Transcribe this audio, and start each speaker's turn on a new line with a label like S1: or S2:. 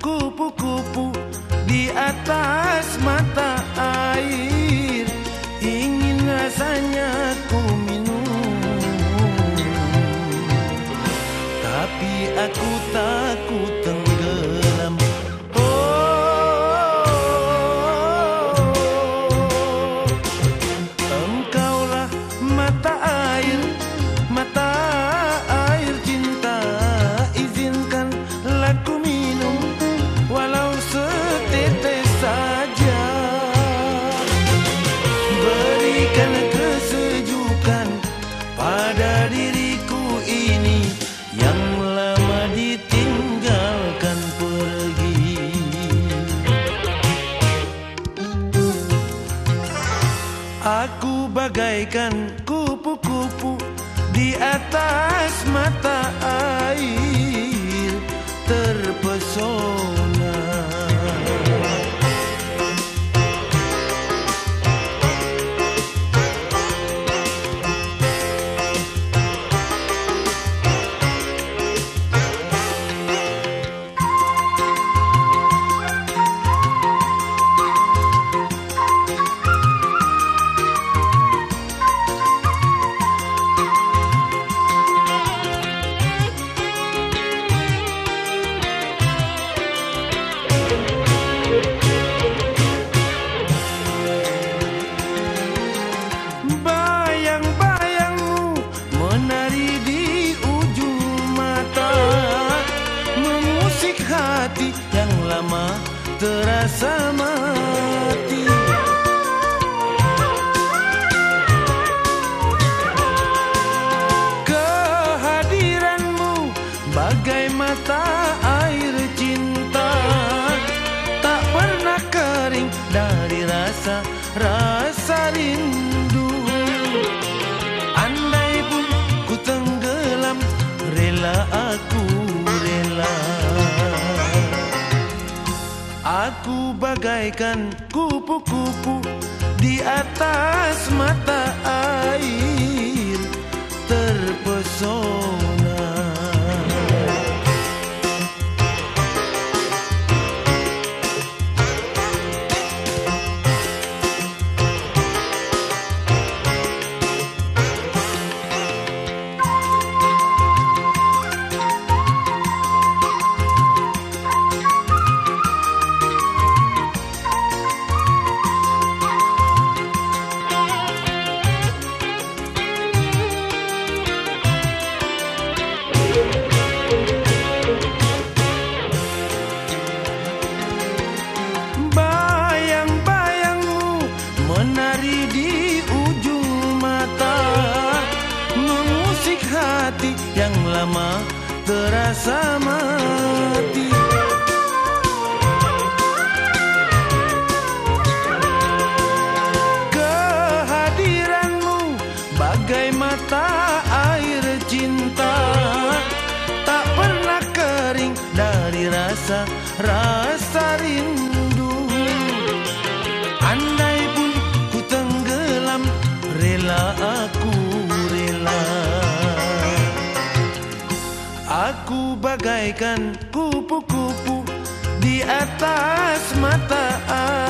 S1: kupu-kupu di atas mata air. yang lama ditinggalkan pergi. Aku bagaikan kupu-kupu di atas mata air terpecah terasa bagaikan kupu-kupu di atas mata air terpesona lama terasa mati. Kehadiranmu bagai mata air cinta. Tak pernah kering dari rasa rasa rindu bagaikan kupu-kupu di atas mata